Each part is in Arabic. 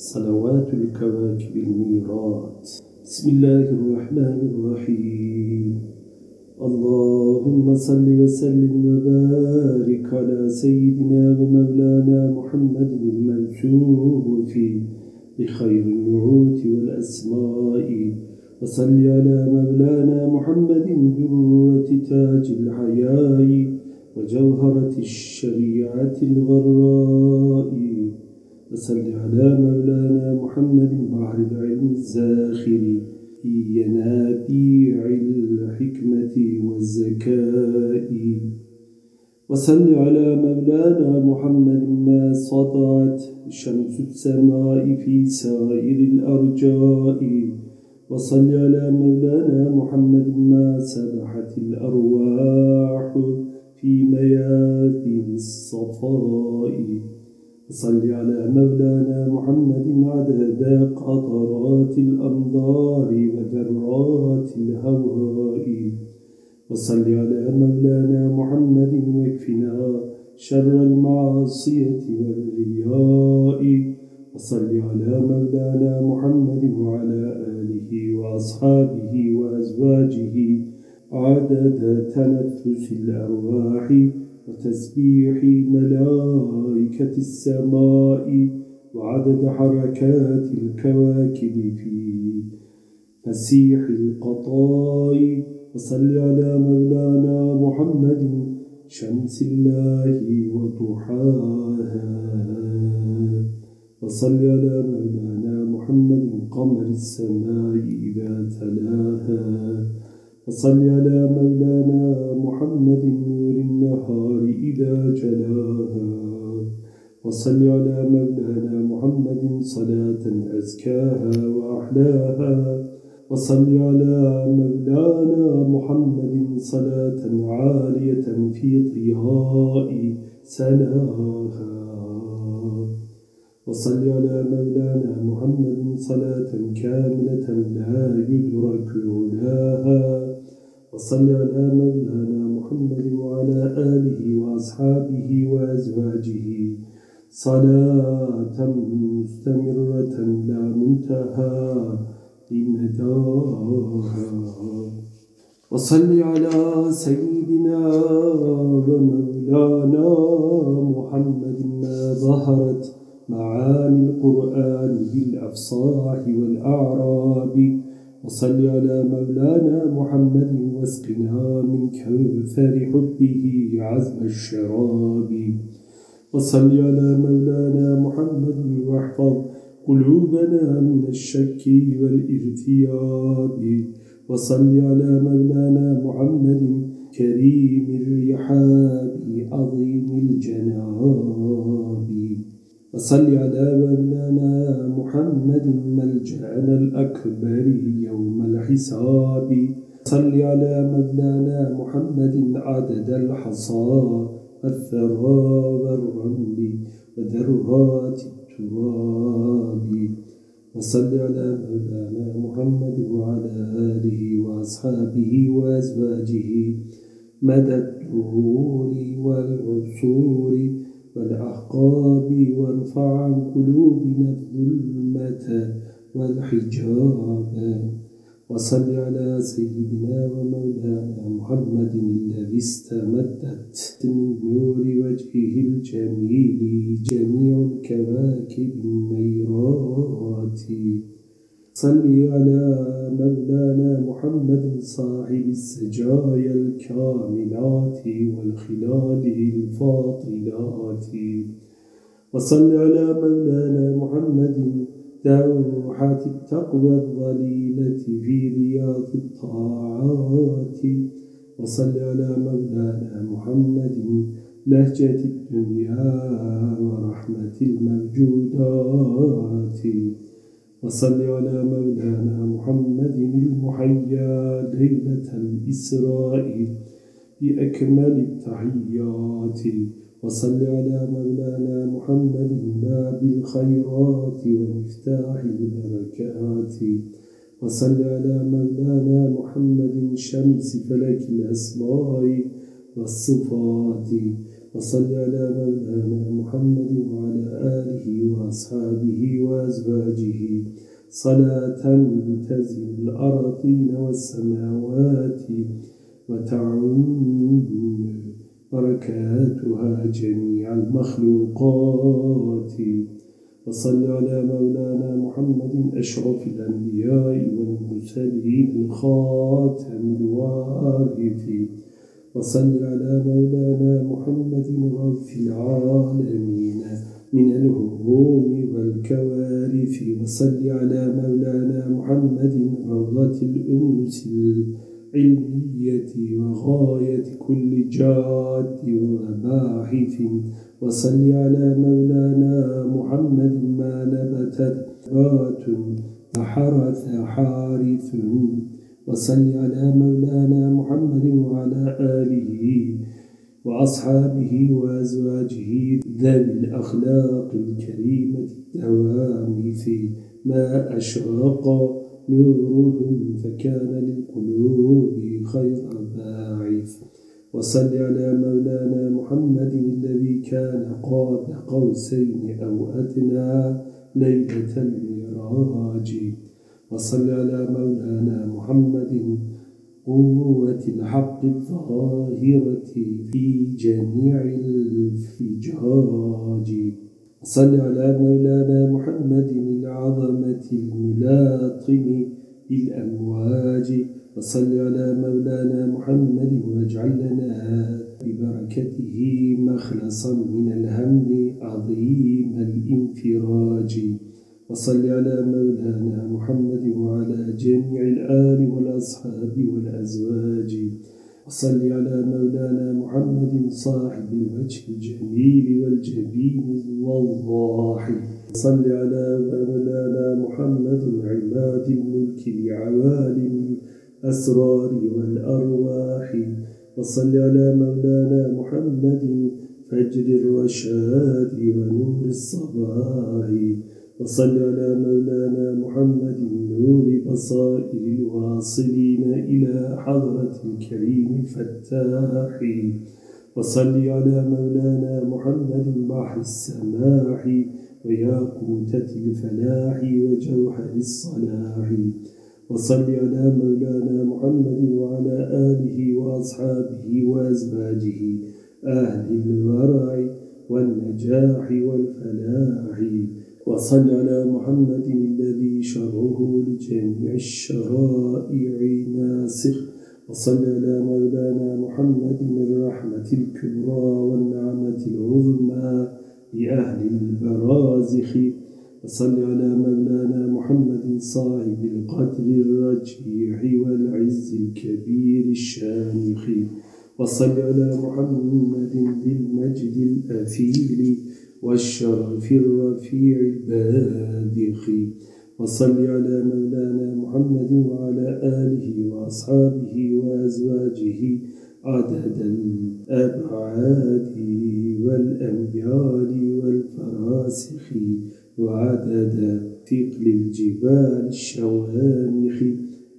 صلوات الكواكب الميرات بسم الله الرحمن الرحيم. اللهم صل وسلم وبارك على سيدنا ومولانا محمد الموصوف بخير النعوت والأسماء. وصل على مولانا محمد درة تاج الحياء وجوهرة الشريعة الغراء. وصل على مولانا محمد بحر العلم الزاخر. في ينابيع الحكمة والزكاء. وصل على مولانا محمد ما سطعت شمس السماء في سائر الأرجاء. وصل على مولانا محمد ما سبحت الأرواح في ميادين الصفاء. وصل على مولانا محمد عدد قطرات الأمطار وذرات الهواء. وصل على مولانا محمد واكفنا شر المعاصية والرياء. وصل على مولانا محمد وعلى آله وأصحابه وأزواجه عدد تنفس الأرواح. وتسبيح ملائكة السماء وعدد حركات الكواكب في فسيح القطاء. وصل على مولانا محمد شمس الله وضحاها. وصل على مولانا محمد قمر السماء إذا تلاها. وصل على مولانا محمد نور النهار إذا جلاها. وصل على مولانا محمد صلاة أزكاها وأحلاها. وصل على مولانا محمد صلاة عالية في ضياء سناها وصل على مولانا محمد صلاة كاملة لا يدرك علاها وصل على مولانا محمد وعلى آله وأصحابه وأزواجه. صلاة مستمرة لا منتهى لمداها وصل على سيدنا ومولانا محمد ما ظهرت معاني القرآن بالأفصاح والأعراب. وصل على مولانا محمد واسقنا من كوثر حبه عزم الشراب. وصل على مولانا محمد واحفظ قلوبنا من الشك والإرتياب. وصل على مولانا محمد كريم الرحاب عظيم الجناب. وصل على مولانا محمد ملجأنا الأكبر يوم الحساب. صل على مولانا محمد عدد الحصى والثرى والرمل وذرات التراب. وصل على مولانا محمد وعلى آله وأصحابه وأزواجه مدى الدهور والعصور والأحقاب. وارفع عن قلوبنا الظلمة والحجاب. وصل على سيدنا ومولانا محمد الذي استمدت من نور وجهه الجميل جميع الكواكب النيرات صل على مولانا محمد صاحب السجايا الكاملات والخلال الفاطلات. وصل على مولانا محمد دوحة التقوى الظليلة في رياض الطاعات. وصل على مولانا محمد لهجة الدنيا ورحمة الموجودات. وصل على مولانا محمد المحيا ليلة الإسراء بأكمل التحيات. وصل على مولانا محمد باب الخيرات ومفتاح البركات وصل على مولانا محمد شمس فلك الأسماء والصفات. وصل على مولانا محمد وعلى آله وأصحابه وأزواجه. صلاة تزل الأرضين والسماوات وتعم بركاتها جميع المخلوقات. وصل على مولانا محمد أشرف الأنبياء والمرسلين الخاتم الوارث. وصل على مولانا محمد غوث العالمين من الهموم والكوارث. وصل على مولانا محمد روضة الأنس العلمية وغاية كل جاد وباحث وصل على مولانا محمد ما نبتت نبات وحرث حارث. وصل على مولانا محمد وعلى آله وأصحابه وأزواجه ذوي الأخلاق الكريمة الدوام في ما أشرق نورهم فكان للقلوب خير باعث. وصل على مولانا محمد الذي كان قاب قوسين أو أدنى ليلة المراج. وصل على مولانا محمد قوة الحق الظاهرة في جميع الفجاج. صل على مولانا محمد العظمة الملاطم بالأمواج وصل على مولانا محمد واجعل لنا ببركته مخلصا من الهم عظيم الانفراج. وصل على مولانا محمد وعلى جميع الآل والأصحاب والأزواج. وصل على مولانا محمد صاحب الوجه الجميل والجبين الوضاح صل على مولانا محمد عباد الملك لعوالم الأسرار والأرواح. وصل على مولانا محمد فجر الرشاد ونور الصباح. وصل على مولانا محمد نور بصائر الواصلين إلى حضرة الكريم الفتاح وصل على مولانا محمد بحر السماح وياقوتة الفلاح وجوهر الصلاح. وصل على مولانا محمد وعلى آله وأصحابه وأزواجه أهل الورع والنجاح والفلاح. وصل على محمد الذي شره لجميع الشرائع ناسخ. وصل على مولانا محمد الرحمة الكبرى والنعمة العظمى لأهل البرازخ. وصل على مولانا محمد صاحب القدر الرجيح والعز الكبير الشامخ. وصل على محمد ذي المجد الأثيل والشرف الرفيع البادخ وصل على مولانا محمد وعلى آله وأصحابه وأزواجه عدد الأبعاد والأميال والفراسخ وعدد ثقل الجبال الشوامخ.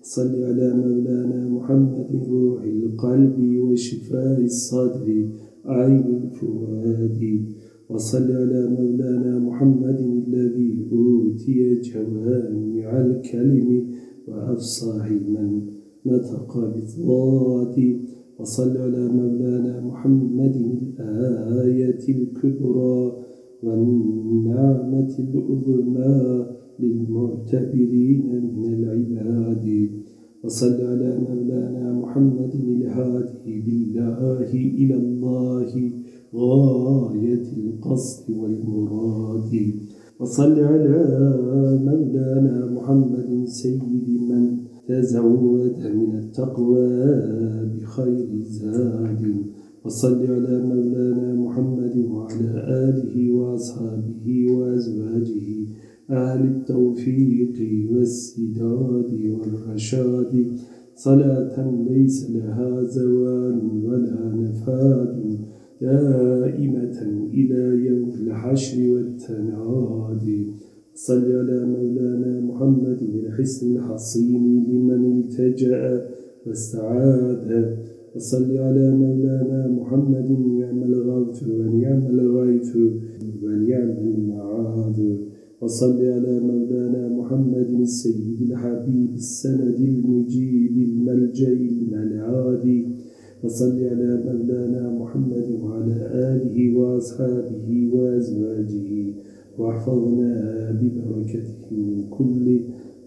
صل على مولانا محمد روح القلب وشفاء الصدر عين الفؤاد. وصل على مولانا محمد الذي أوتي جوامع الكلم وأفصح من نطق بالضاد وصل على مولانا محمد الآية الكبرى والنعمة العظمى للمعتبرين من العباد. وصل على مولانا محمد الهادي بالله إلى الله. غاية القصد والمراد. وصل على مولانا محمد سيد من تزود من التقوى بخير زاد. وصل على مولانا محمد وعلى آله وأصحابه وأزواجه أهل التوفيق والسداد والرشاد. صلاة ليس لها زوال ولا نفاد. دائمة إلى يوم الحشر والتناد صل على مولانا محمد الحسن الحصين لمن التجأ واستعاد. وصل على مولانا محمد نعم الغوث ونعم الغيث ونعم المعاذ وصل على مولانا محمد السيد الحبيب السند المجيب الملجأ الملعاد وصل على مولانا محمد وعلى آله وأصحابه وأزواجه واحفظنا ببركته من كل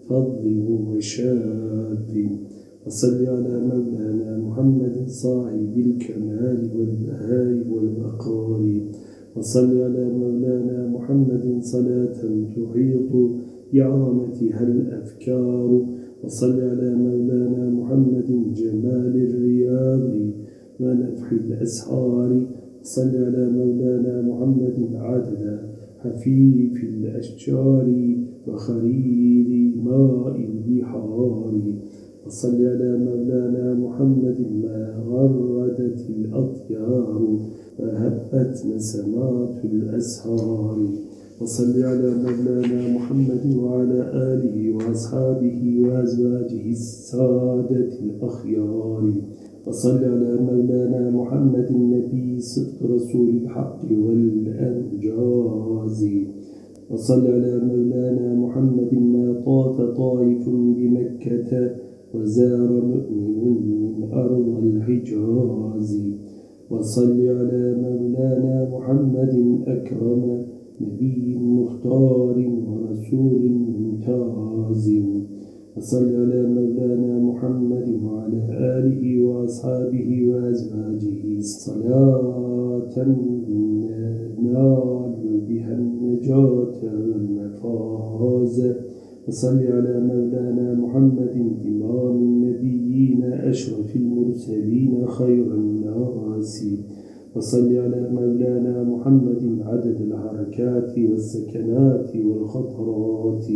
فضل وشاد. وصل على مولانا محمد صاحب الكمال والبهاء والوقار وصل على مولانا محمد صلاة تحيط بعظمتها الأفكار. وصل على مولانا محمد جمال الرياض. ونفح الأسحار وصل على مولانا محمد عدد حفيف الأشجار وخرير ماء البحار وصل على مولانا محمد ما غردت الأطيار وهبت نسمات الأسهار وصل على مولانا محمد وعلى آله وأصحابه وأزواجه السادة الأخيار. وصل على مولانا محمد النبي صدق رسول الحق والأنجاز. وصل على مولانا محمد ما طاف طائف بمكة وزار مؤمن من أرض الحجاز. وصل على مولانا محمد أكرم نبي مختار ورسول ممتاز. وصل على مولانا محمد وعلى آله وأصحابه وأزواجه صلاة نال بها النجاة والمفاز. وصل على مولانا محمد إمام النبيين أشرف المرسلين خير الناس. وصل على مولانا محمد عدد الحركات والسكنات والخطرات.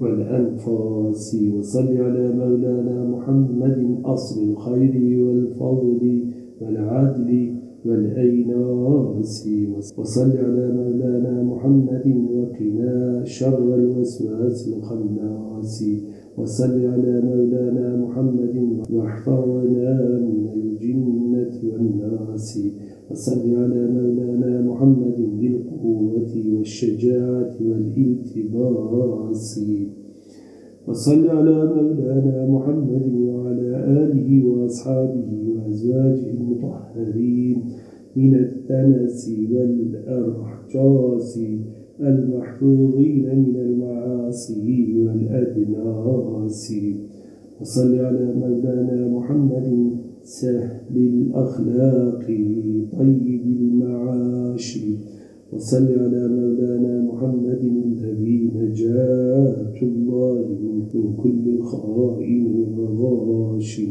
والأنفاس وصل على مولانا محمد أصل الخير والفضل والعدل والأيناس وصل على مولانا محمد وقنا شر الوسواس الخناس. وصل على مولانا محمد واحفظنا من الجنة والناس. وصل على مولانا محمد بالقوة والشجاعة والالتباس. وصل على مولانا محمد وعلى آله وأصحابه وأزواجه المطهرين من الدنس والأرحجاس المحفوظين من المعاصي والأدناس. وصل على مولانا محمد سهل الأخلاق طيب المعاش. وصل على مولانا محمد الذي نجاة الله من كل خائن وغاش.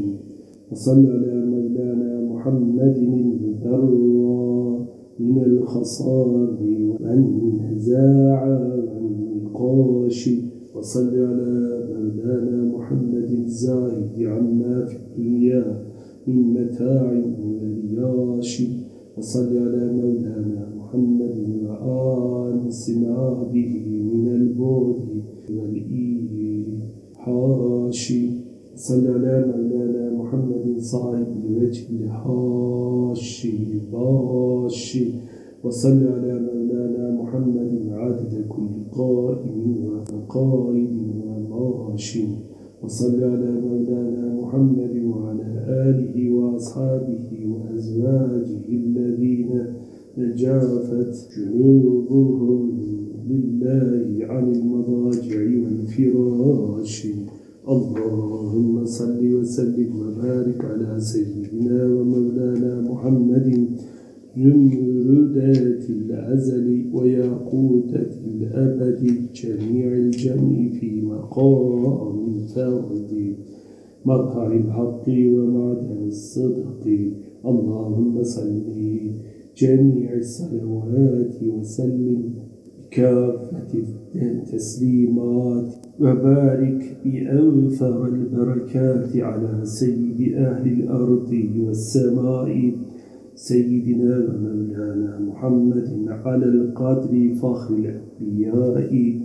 وصل على مولانا محمد المبرى من الخصام والنزاع والنقاش. وصل على مولانا محمد الزاهد عما في الدنيا. من متاع ورياش وصل على مولانا محمد وآنسنا به من البعد والإيحاش صل على مولانا محمد صاحب الوجه الحاش باش وصل على مولانا محمد عدد كل قائم وقائد وماش وصل على مولانا محمد وعلى آله وأصحابه وأزواجه الذين جافت جنوبهم لله عن المضاجع والفراش. اللهم صل وسلم وبارك على سيدنا ومولانا محمد جمردات الأزل وياقوتة الأبد جميع الجمع في مقام الفرد مظهر الحق ومعدن الصدق. اللهم صل جميع الصلوات وسلم كافة التسليمات وبارك بأوفر البركات على سيد أهل الأرض والسماء. سيدنا ومولانا محمد على القدر فخر الأنبياء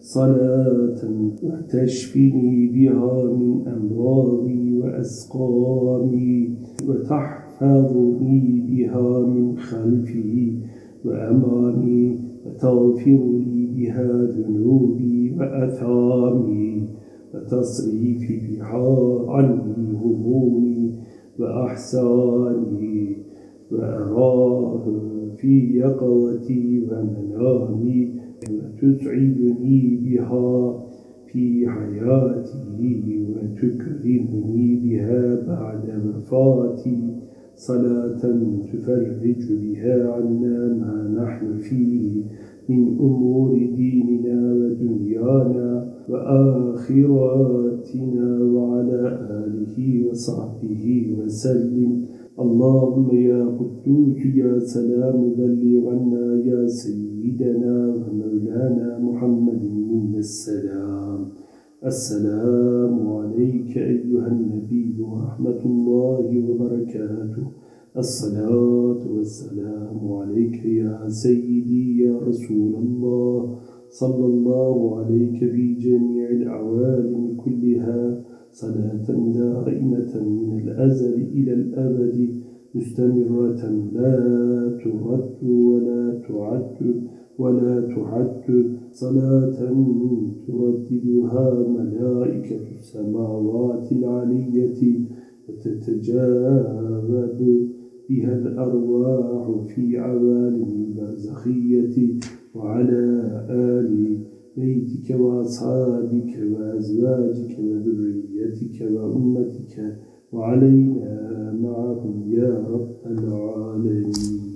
صلاة وتشفني بها من أمراضي وأسقامي وتحفظني بها من خلفي وأمامي وتغفر لي بها ذنوبي وأثامي وتصريف بها عني همومي وأحساني في يقظتي ومنامي وتسعدني بها في حياتي وتكرمني بها بعد وفاتي صلاة تفرج بها عنا ما نحن فيه من أمور ديننا ودنيانا وآخراتنا وعلى آله وصحبه وسلم. اللهم يا قدوس يا سلام بلغ عنا يا سيدنا ومولانا محمد منا السلام. السلام عليك أيها النبي ورحمة الله وبركاته. الصلاة والسلام عليك يا سيدي يا رسول الله. صلى الله عليك في جميع العوالم كلها. صلاة دائمة من الأزل إلى الأبد مستمرة لا ترد ولا تعد ولا تحد صلاة ترددها ملائكة السماوات العلية وتتجاوب بها الأرواح في عوالم البرزخية وعلى آل بيتك وأصحابك وأزواجك وذريتك وأمتك وعلينا معهم يا رب العالمين.